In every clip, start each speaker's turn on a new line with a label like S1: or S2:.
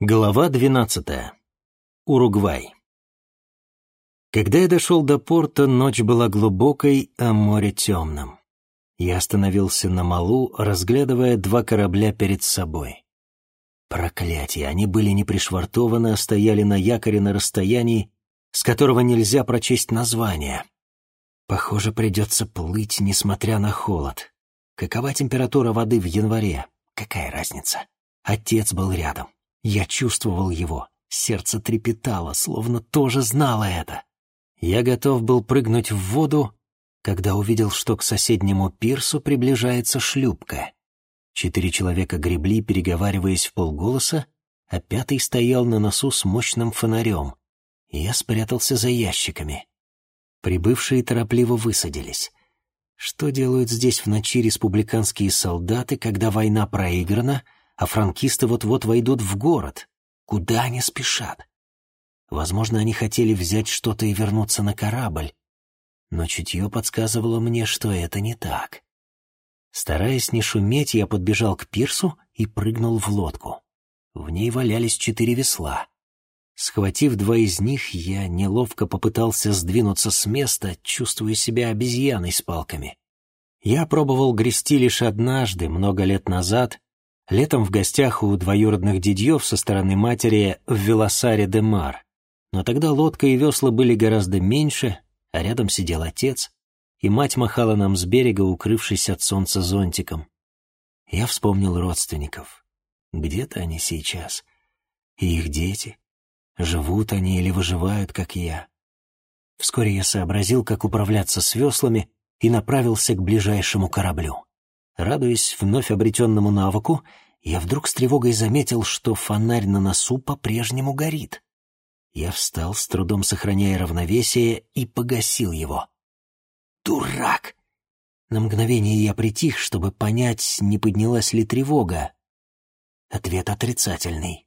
S1: Глава 12. Уругвай. Когда я дошел до порта, ночь была глубокой, а море темным. Я остановился на малу, разглядывая два корабля перед собой. Проклятие, они были не пришвартованы, а стояли на якоре на расстоянии, с которого нельзя прочесть название. Похоже, придется плыть, несмотря на холод. Какова температура воды в январе? Какая разница? Отец был рядом. Я чувствовал его. Сердце трепетало, словно тоже знало это. Я готов был прыгнуть в воду, когда увидел, что к соседнему пирсу приближается шлюпка. Четыре человека гребли, переговариваясь в полголоса, а пятый стоял на носу с мощным фонарем. Я спрятался за ящиками. Прибывшие торопливо высадились. Что делают здесь в ночи республиканские солдаты, когда война проиграна — а франкисты вот-вот войдут в город. Куда они спешат? Возможно, они хотели взять что-то и вернуться на корабль, но чутье подсказывало мне, что это не так. Стараясь не шуметь, я подбежал к пирсу и прыгнул в лодку. В ней валялись четыре весла. Схватив два из них, я неловко попытался сдвинуться с места, чувствуя себя обезьяной с палками. Я пробовал грести лишь однажды, много лет назад, Летом в гостях у двоюродных дядьев со стороны матери в Велосаре де Мар. Но тогда лодка и весла были гораздо меньше, а рядом сидел отец, и мать махала нам с берега, укрывшись от солнца зонтиком. Я вспомнил родственников. Где-то они сейчас. И их дети. Живут они или выживают, как я. Вскоре я сообразил, как управляться с веслами, и направился к ближайшему кораблю. Радуясь вновь обретенному навыку, я вдруг с тревогой заметил, что фонарь на носу по-прежнему горит. Я встал, с трудом сохраняя равновесие, и погасил его. «Дурак!» На мгновение я притих, чтобы понять, не поднялась ли тревога. Ответ отрицательный.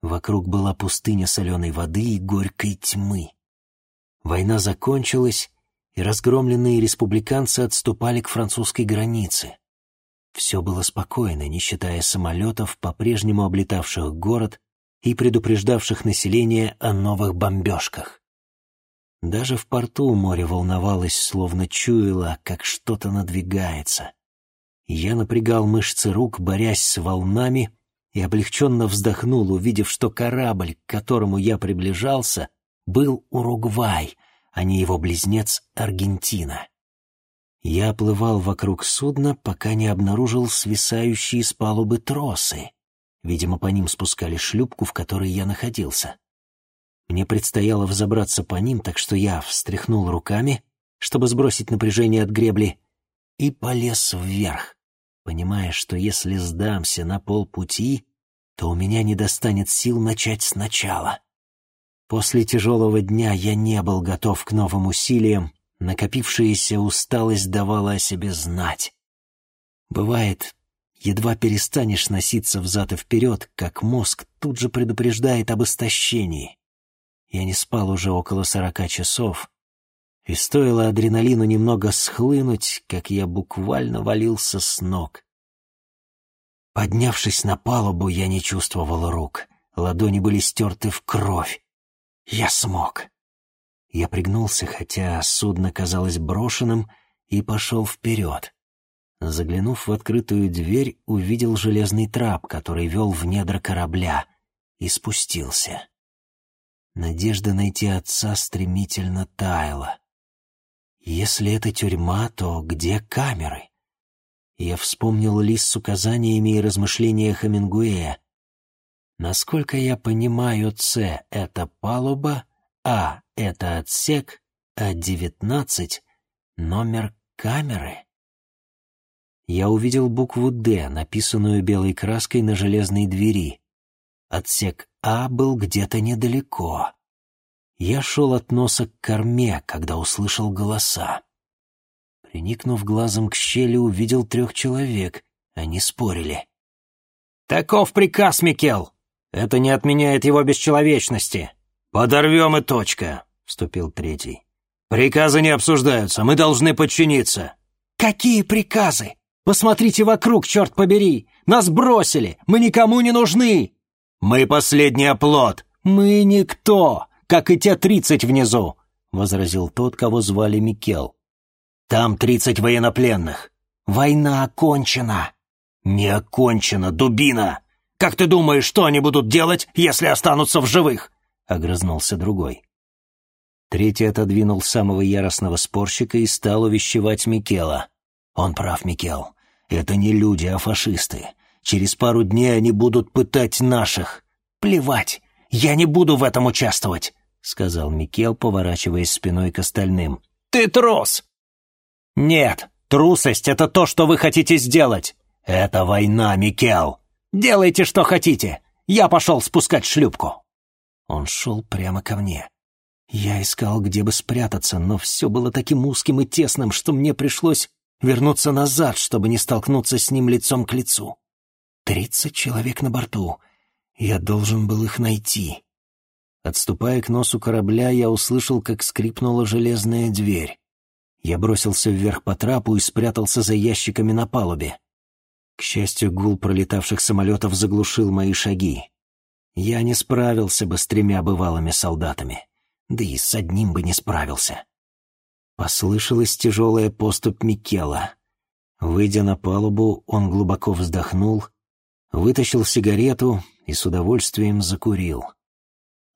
S1: Вокруг была пустыня соленой воды и горькой тьмы. Война закончилась, и разгромленные республиканцы отступали к французской границе. Все было спокойно, не считая самолетов, по-прежнему облетавших город и предупреждавших население о новых бомбежках. Даже в порту море волновалось, словно чуяло, как что-то надвигается. Я напрягал мышцы рук, борясь с волнами, и облегченно вздохнул, увидев, что корабль, к которому я приближался, был Уругвай — а не его близнец Аргентина. Я оплывал вокруг судна, пока не обнаружил свисающие с палубы тросы. Видимо, по ним спускали шлюпку, в которой я находился. Мне предстояло взобраться по ним, так что я встряхнул руками, чтобы сбросить напряжение от гребли, и полез вверх, понимая, что если сдамся на полпути, то у меня не достанет сил начать сначала. После тяжелого дня я не был готов к новым усилиям, накопившаяся усталость давала о себе знать. Бывает, едва перестанешь носиться взад и вперед, как мозг тут же предупреждает об истощении. Я не спал уже около сорока часов, и стоило адреналину немного схлынуть, как я буквально валился с ног. Поднявшись на палубу, я не чувствовал рук, ладони были стерты в кровь. Я смог. Я пригнулся, хотя судно казалось брошенным, и пошел вперед. Заглянув в открытую дверь, увидел железный трап, который вел в недра корабля, и спустился. Надежда найти отца стремительно таяла. Если это тюрьма, то где камеры? Я вспомнил лист с указаниями и размышления Хемингуэя. Насколько я понимаю, С — это палуба, А — это отсек, а 19 — номер камеры. Я увидел букву «Д», написанную белой краской на железной двери. Отсек А был где-то недалеко. Я шел от носа к корме, когда услышал голоса. Приникнув глазом к щели, увидел трех человек. Они спорили. «Таков приказ, Микел!» Это не отменяет его бесчеловечности. Подорвем и точка, вступил третий. Приказы не обсуждаются, мы должны подчиниться. Какие приказы? Посмотрите вокруг, черт побери! Нас бросили! Мы никому не нужны! Мы последний оплот! Мы никто, как и те тридцать внизу!» — возразил тот, кого звали Микел. «Там тридцать военнопленных. Война окончена!» «Не окончена, дубина! Как ты думаешь, что они будут делать, если останутся в живых?» — огрызнулся другой. Третий отодвинул самого яростного спорщика и стал увещевать Микела. «Он прав, Микел. Это не люди, а фашисты. Через пару дней они будут пытать наших. Плевать, я не буду в этом участвовать», — сказал Микел, поворачиваясь спиной к остальным. «Ты трус!» «Нет, трусость — это то, что вы хотите сделать. Это война, Микел. Делайте, что хотите. Я пошел спускать шлюпку». Он шел прямо ко мне. Я искал, где бы спрятаться, но все было таким узким и тесным, что мне пришлось вернуться назад, чтобы не столкнуться с ним лицом к лицу. Тридцать человек на борту. Я должен был их найти. Отступая к носу корабля, я услышал, как скрипнула железная дверь. Я бросился вверх по трапу и спрятался за ящиками на палубе. К счастью, гул пролетавших самолетов заглушил мои шаги. Я не справился бы с тремя бывалыми солдатами да и с одним бы не справился. Послышалась тяжелая поступь Микела. Выйдя на палубу, он глубоко вздохнул, вытащил сигарету и с удовольствием закурил.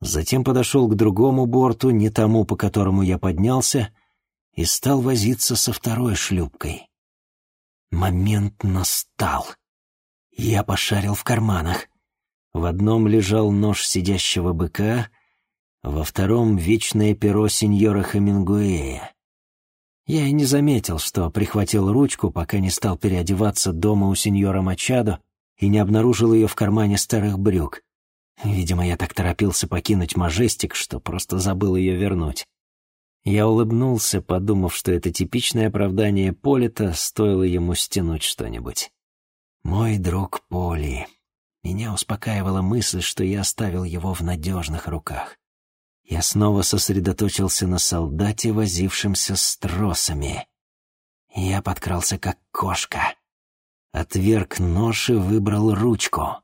S1: Затем подошел к другому борту, не тому, по которому я поднялся, и стал возиться со второй шлюпкой. Момент настал. Я пошарил в карманах. В одном лежал нож сидящего быка — во втором — вечное перо сеньора Хемингуэя. Я и не заметил, что прихватил ручку, пока не стал переодеваться дома у сеньора Мачадо и не обнаружил ее в кармане старых брюк. Видимо, я так торопился покинуть Мажестик, что просто забыл ее вернуть. Я улыбнулся, подумав, что это типичное оправдание Полита, стоило ему стянуть что-нибудь. Мой друг Поли. Меня успокаивала мысль, что я оставил его в надежных руках. Я снова сосредоточился на солдате, возившемся с тросами. Я подкрался как кошка. Отверг нож и выбрал ручку.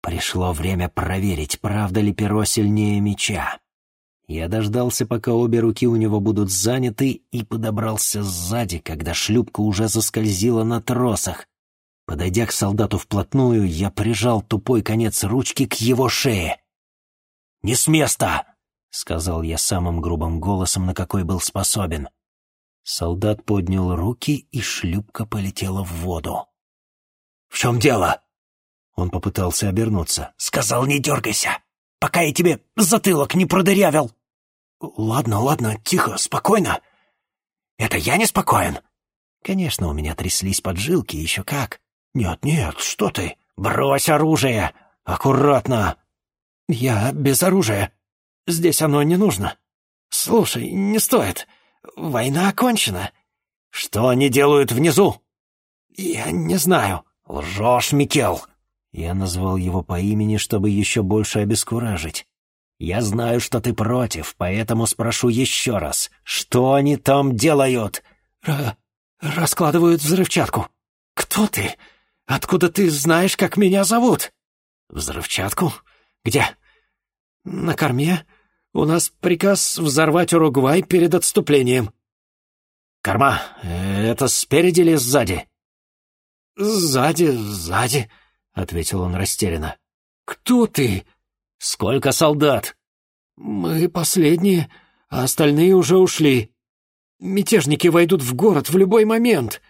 S1: Пришло время проверить, правда ли перо сильнее меча. Я дождался, пока обе руки у него будут заняты, и подобрался сзади, когда шлюпка уже заскользила на тросах. Подойдя к солдату вплотную, я прижал тупой конец ручки к его шее. «Не с места!» — сказал я самым грубым голосом, на какой был способен. Солдат поднял руки, и шлюпка полетела в воду. «В чем дело?» Он попытался обернуться. «Сказал, не дергайся, пока я тебе затылок не продырявил!» «Ладно, ладно, тихо, спокойно!» «Это я не спокоен?» «Конечно, у меня тряслись поджилки, еще как!» «Нет, нет, что ты! Брось оружие! Аккуратно!» «Я без оружия!» Здесь оно не нужно. Слушай, не стоит. Война окончена. Что они делают внизу? Я не знаю. Лжешь, Микел. Я назвал его по имени, чтобы еще больше обескуражить. Я знаю, что ты против, поэтому спрошу еще раз. Что они там делают? Р раскладывают взрывчатку. Кто ты? Откуда ты знаешь, как меня зовут? Взрывчатку? Где? На корме? У нас приказ взорвать Уругвай перед отступлением». «Корма, это спереди или сзади?» «Сзади, сзади», — ответил он растерянно. «Кто ты?» «Сколько солдат?» «Мы последние, а остальные уже ушли. Мятежники войдут в город в любой момент».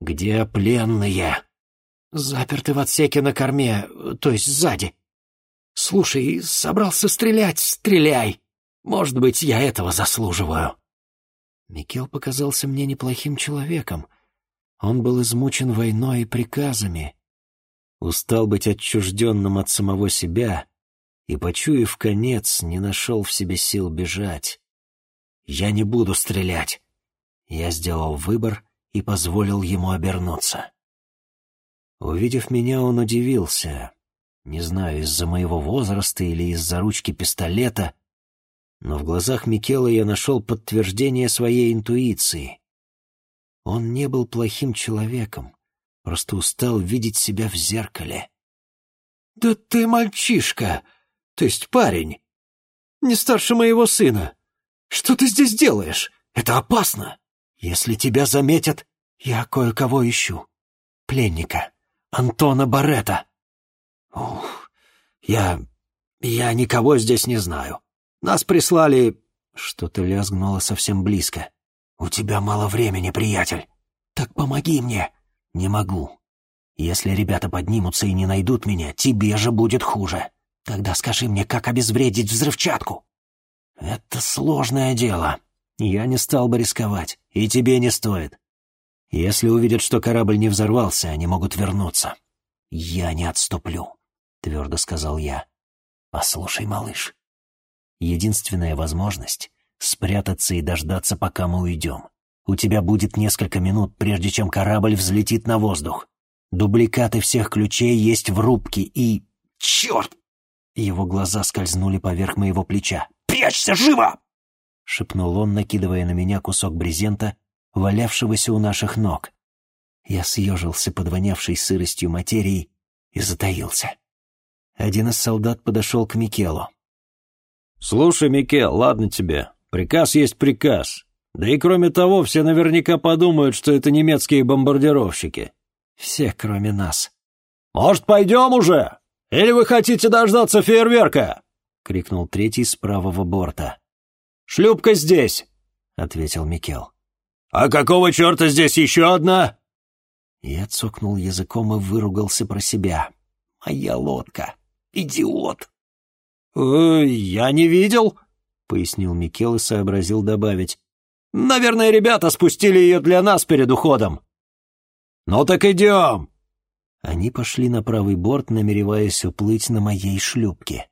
S1: «Где пленные?» «Заперты в отсеке на корме, то есть сзади». «Слушай, собрался стрелять, стреляй!» Может быть, я этого заслуживаю». Микел показался мне неплохим человеком. Он был измучен войной и приказами. Устал быть отчужденным от самого себя и, почуяв конец, не нашел в себе сил бежать. «Я не буду стрелять!» Я сделал выбор и позволил ему обернуться. Увидев меня, он удивился. Не знаю, из-за моего возраста или из-за ручки пистолета — но в глазах Микела я нашел подтверждение своей интуиции. Он не был плохим человеком, просто устал видеть себя в зеркале.
S2: «Да ты мальчишка, то есть парень, не старше моего сына. Что ты здесь делаешь? Это опасно. Если тебя заметят, я кое-кого ищу. Пленника, Антона Барета. Ух, я... я никого здесь не знаю. Нас прислали...» Что-то лязгнуло совсем близко. «У тебя мало времени, приятель. Так помоги мне». «Не могу. Если ребята поднимутся и не найдут меня, тебе же будет хуже. Тогда скажи мне, как обезвредить взрывчатку?» «Это сложное дело. Я не стал бы рисковать, и тебе не стоит. Если увидят, что корабль не взорвался, они могут вернуться. Я не отступлю», — твердо сказал я. «Послушай, малыш, единственная возможность — спрятаться и дождаться, пока мы уйдем. У тебя будет несколько минут, прежде чем корабль взлетит на воздух. Дубликаты всех ключей есть в рубке и... Черт!» Его глаза скользнули поверх моего плеча. «Прячься, живо!» — шепнул он, накидывая на меня кусок брезента, валявшегося у наших ног. Я съежился под вонявшей сыростью материи и затаился. Один из солдат подошел к Микелу.
S3: «Слушай, Микел, ладно тебе. Приказ есть приказ. Да и кроме того, все наверняка подумают, что это немецкие бомбардировщики.
S2: Все, кроме нас.
S3: «Может, пойдем уже? Или вы хотите дождаться фейерверка?» — крикнул третий с правого борта. «Шлюпка здесь!» — ответил Микел. «А какого черта здесь еще одна?»
S2: Я цокнул языком и выругался про себя. «Моя лодка! Идиот!»
S3: «Э, «Я не видел», — пояснил Микел и сообразил добавить. Наверное, ребята спустили ее для нас перед уходом. Ну так идем!»
S2: Они пошли на правый борт, намереваясь уплыть на моей шлюпке.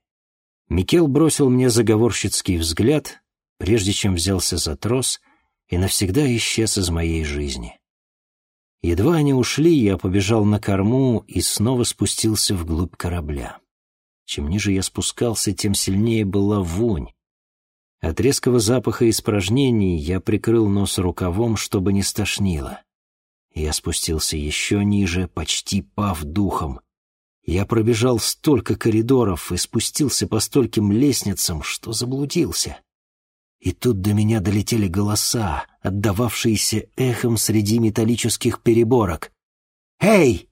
S2: Микел бросил мне заговорщицкий взгляд, прежде чем взялся за трос и навсегда исчез из моей жизни. Едва они ушли, я побежал на корму и снова спустился вглубь корабля. Чем ниже я спускался, тем сильнее была вонь, от резкого запаха испражнений я прикрыл нос рукавом, чтобы не стошнило. Я спустился еще ниже, почти пав духом. Я пробежал столько коридоров и спустился по стольким лестницам, что заблудился. И тут до меня долетели голоса, отдававшиеся эхом среди металлических переборок. «Эй!»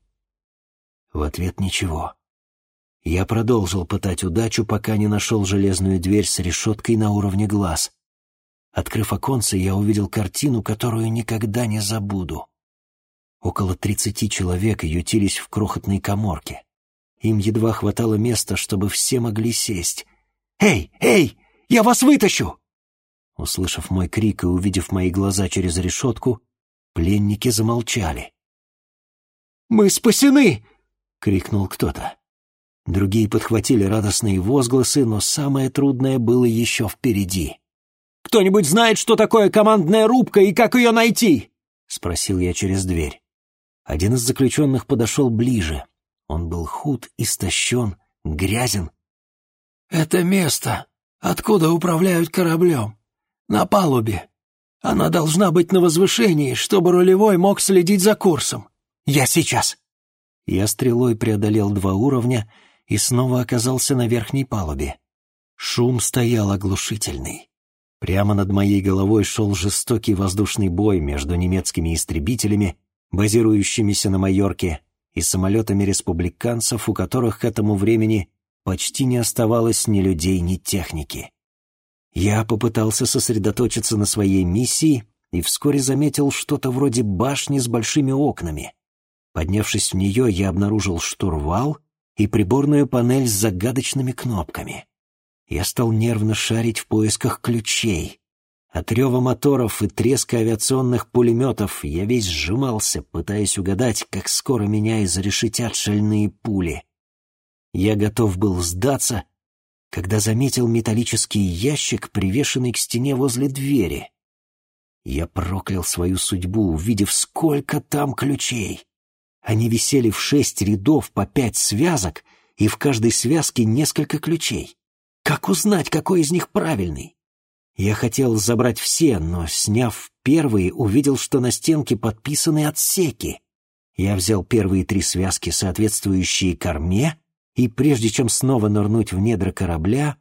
S2: В ответ ничего. Я продолжил пытать удачу, пока не нашел железную дверь с решеткой на уровне глаз. Открыв оконце, я увидел картину, которую никогда не забуду. Около тридцати человек ютились в крохотной коморке. Им едва хватало места, чтобы все могли сесть. «Эй, эй, я вас вытащу!» Услышав мой крик и увидев мои глаза через решетку, пленники замолчали. «Мы спасены!» — крикнул кто-то. Другие подхватили радостные возгласы, но самое трудное было еще впереди. «Кто-нибудь знает, что такое командная рубка и как ее найти?» — спросил я через дверь. Один из заключенных подошел ближе. Он был худ, истощен, грязен. «Это место, откуда управляют кораблем. На палубе. Она должна быть на возвышении, чтобы рулевой мог следить за курсом. Я сейчас». Я стрелой преодолел два уровня — и снова оказался на верхней палубе. Шум стоял оглушительный. Прямо над моей головой шел жестокий воздушный бой между немецкими истребителями, базирующимися на Майорке, и самолетами республиканцев, у которых к этому времени почти не оставалось ни людей, ни техники. Я попытался сосредоточиться на своей миссии и вскоре заметил что-то вроде башни с большими окнами. Поднявшись в нее, я обнаружил штурвал и приборную панель с загадочными кнопками. Я стал нервно шарить в поисках ключей. От рева моторов и треска авиационных пулеметов я весь сжимался, пытаясь угадать, как скоро меня изрешетят шальные пули. Я готов был сдаться, когда заметил металлический ящик, привешенный к стене возле двери. Я проклял свою судьбу, увидев, сколько там ключей. Они висели в шесть рядов по пять связок, и в каждой связке несколько ключей. Как узнать, какой из них правильный? Я хотел забрать все, но, сняв первые, увидел, что на стенке подписаны отсеки. Я взял первые три связки, соответствующие корме, и прежде чем снова нырнуть в недра корабля,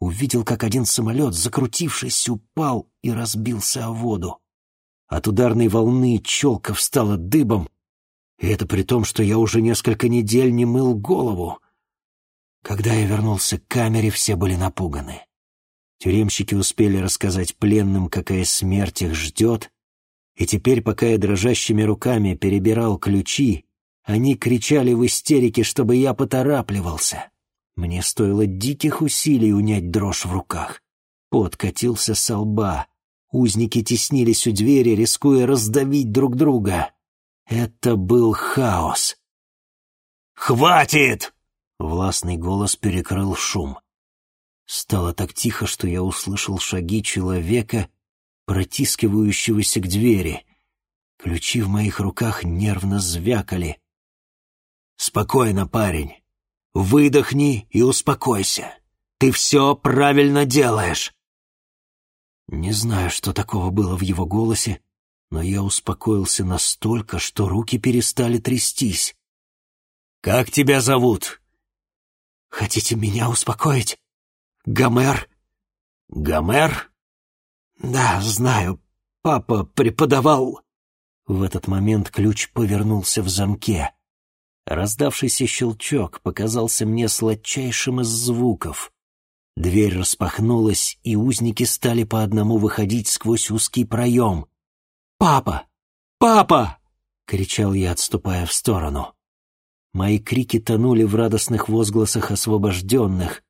S2: увидел, как один самолет, закрутившись, упал и разбился о воду. От ударной волны челка встала дыбом, и это при том, что я уже несколько недель не мыл голову. Когда я вернулся к камере, все были напуганы. Тюремщики успели рассказать пленным, какая смерть их ждет, и теперь, пока я дрожащими руками перебирал ключи, они кричали в истерике, чтобы я поторапливался. Мне стоило диких усилий унять дрожь в руках. Пот катился со лба. Узники теснились у двери, рискуя раздавить друг друга. Это был хаос.
S3: «Хватит!» — властный голос перекрыл шум.
S2: Стало так тихо, что я услышал шаги человека, протискивающегося к двери. Ключи в моих руках нервно звякали.
S3: «Спокойно, парень. Выдохни и успокойся. Ты все правильно делаешь».
S2: Не знаю, что такого было в его голосе, но я успокоился настолько, что руки перестали трястись.
S3: «Как тебя зовут?»
S2: «Хотите меня успокоить?» Гомер.
S3: Гомер?
S2: Да, знаю. Папа преподавал. В этот момент ключ повернулся в замке. Раздавшийся щелчок показался мне сладчайшим из звуков. Дверь распахнулась, и узники стали по одному выходить сквозь узкий проем. «Папа! Папа!» — кричал я, отступая в сторону. Мои крики тонули в радостных возгласах освобожденных,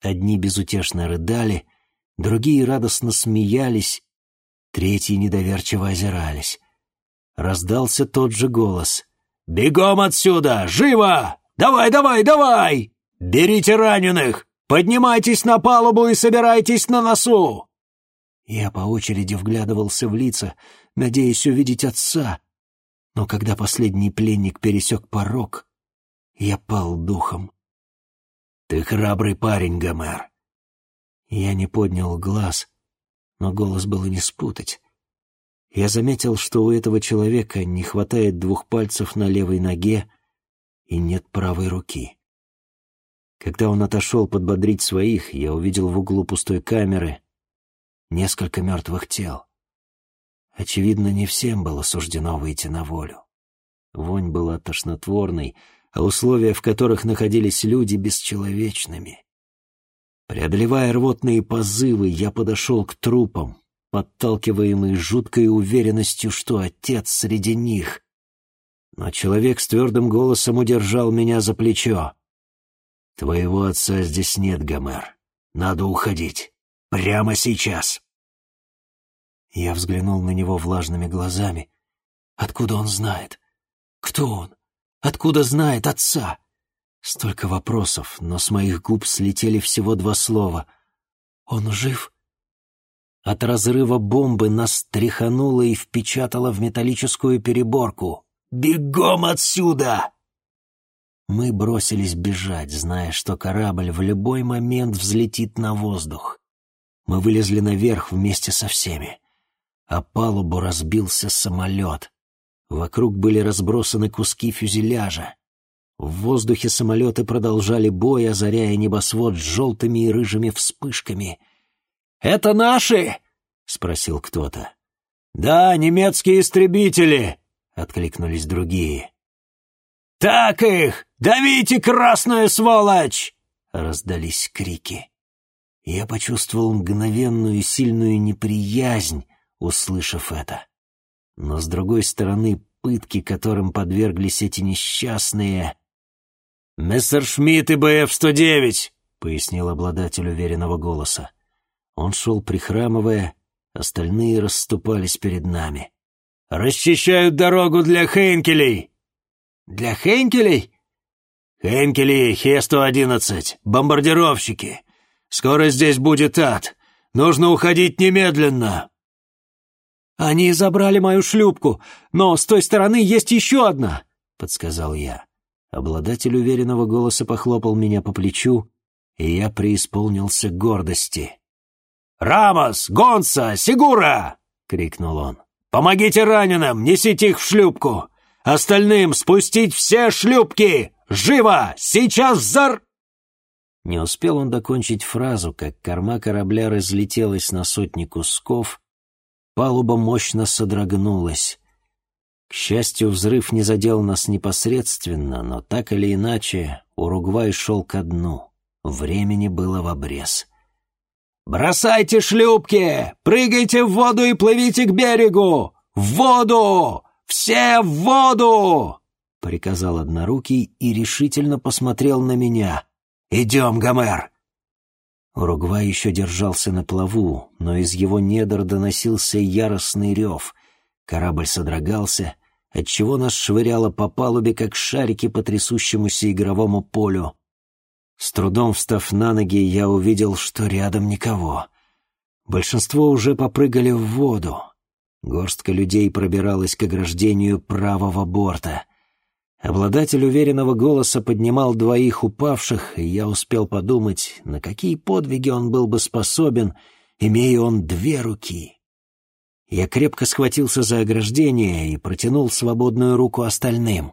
S2: Одни безутешно рыдали, другие радостно смеялись, третьи недоверчиво озирались. Раздался тот же голос.
S3: «Бегом отсюда! Живо! Давай, давай, давай! Берите раненых! Поднимайтесь на палубу и собирайтесь на носу!»
S2: Я по очереди вглядывался в лица, надеясь увидеть отца, но когда последний пленник пересек порог, я пал духом.
S3: «Ты храбрый парень, Гомер!»
S2: Я не поднял глаз, но голос было не спутать. Я заметил, что у этого человека не хватает двух пальцев на левой ноге и нет правой руки. Когда он отошел подбодрить своих, я увидел в углу пустой камеры несколько мертвых тел. Очевидно, не всем было суждено выйти на волю. Вонь была тошнотворной, а условия, в которых находились люди, бесчеловечными. Преодолевая рвотные позывы, я подошел к трупам, подталкиваемый жуткой уверенностью, что отец среди них. Но человек с твердым голосом удержал меня за плечо. «Твоего отца здесь нет, Гомер. Надо уходить. Прямо сейчас!» Я взглянул на него влажными глазами. Откуда он знает? Кто он? Откуда знает отца? Столько вопросов, но с моих губ слетели всего два слова. Он жив? От разрыва бомбы нас тряхануло и впечатало в металлическую переборку. «Бегом отсюда!» Мы бросились бежать, зная, что корабль в любой момент взлетит на воздух. Мы вылезли наверх вместе со всеми. А палубу разбился самолет. Вокруг были разбросаны куски фюзеляжа. В воздухе самолеты продолжали бой, озаряя небосвод с желтыми и рыжими вспышками.
S3: «Это наши?» — спросил кто-то. «Да, немецкие истребители!» — откликнулись другие. «Так их! Давите, красную сволочь!» — раздались крики.
S2: Я почувствовал мгновенную сильную неприязнь, услышав это. Но, с другой стороны, пытки, которым подверглись эти несчастные...
S3: «Мистер Шмидт и БФ-109!»
S2: — пояснил обладатель уверенного голоса. Он шел прихрамывая, остальные расступались перед нами.
S3: «Расчищают дорогу для Хейнкелей!»
S2: «Для Хейнкелей?»
S3: «Хейнкели, Хе-111, бомбардировщики. Скоро здесь будет ад. Нужно уходить немедленно!»
S2: «Они забрали мою шлюпку, но с той стороны есть еще одна», — подсказал я. Обладатель уверенного голоса похлопал меня по плечу, и я преисполнился гордости.
S3: «Рамос! Гонса! Сигура!» — крикнул он. «Помогите раненым! Несите их в шлюпку! Остальным спустить все шлюпки! Живо! Сейчас зар...»
S2: Не успел он докончить фразу, как корма корабля разлетелась на сотни кусков, палуба мощно содрогнулась. К счастью, взрыв не задел нас непосредственно, но так или иначе Уругвай шел ко дну. Времени было в обрез.
S3: «Бросайте шлюпки! Прыгайте в воду и плывите к берегу! В воду! Все в воду!» — приказал однорукий и решительно посмотрел на меня. «Идем, Гомер!»
S2: Уругвай еще держался на плаву, но из его недр доносился яростный рев. Корабль содрогался, отчего нас швыряло по палубе, как шарики по трясущемуся игровому полю. С трудом встав на ноги, я увидел, что рядом никого. Большинство уже попрыгали в воду. Горстка людей пробиралась к ограждению правого борта. Обладатель уверенного голоса поднимал двоих упавших, и я успел подумать, на какие подвиги он был бы способен, имея он две руки. Я крепко схватился за ограждение и протянул свободную руку остальным.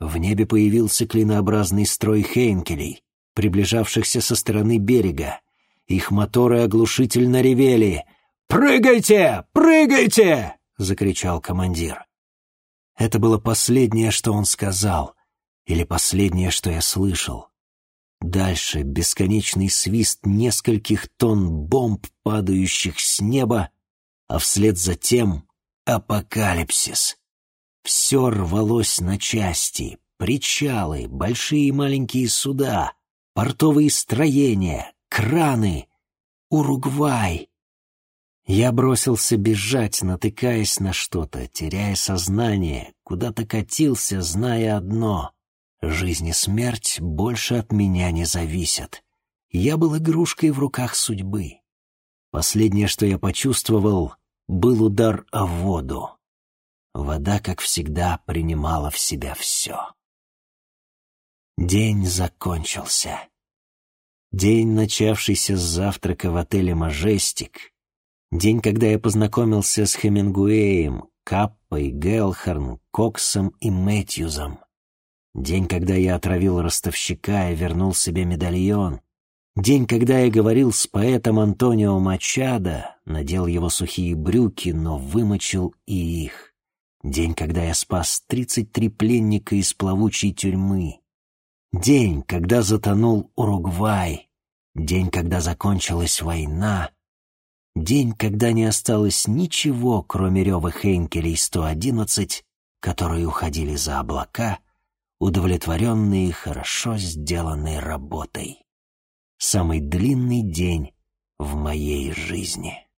S2: В небе появился клинообразный строй хейнкелей, приближавшихся со стороны берега. Их моторы оглушительно ревели. «Прыгайте! Прыгайте!» — закричал командир. Это было последнее, что он сказал, или последнее, что я слышал. Дальше бесконечный свист нескольких тонн бомб, падающих с неба, а вслед за тем апокалипсис. Все рвалось на части, причалы, большие и маленькие суда, портовые строения, краны, Уругвай. Я бросился бежать, натыкаясь на что-то, теряя сознание, куда-то катился, зная одно — жизнь и смерть больше от меня не зависят. Я был игрушкой в руках судьбы. Последнее, что я почувствовал, был удар о воду. Вода, как всегда, принимала в себя все. День закончился. День, начавшийся с завтрака в отеле «Мажестик», День, когда я познакомился с Хемингуэем, Каппой, Гелхарн, Коксом и Мэтьюзом. День, когда я отравил ростовщика и вернул себе медальон. День, когда я говорил с поэтом Антонио Мачадо, надел его сухие брюки, но вымочил и их. День, когда я спас тридцать три пленника из плавучей тюрьмы. День, когда затонул Уругвай. День, когда закончилась война День, когда не осталось ничего, кроме рева Хейнкелей 111, которые уходили за облака, удовлетворенные хорошо сделанной работой. Самый длинный день в моей жизни.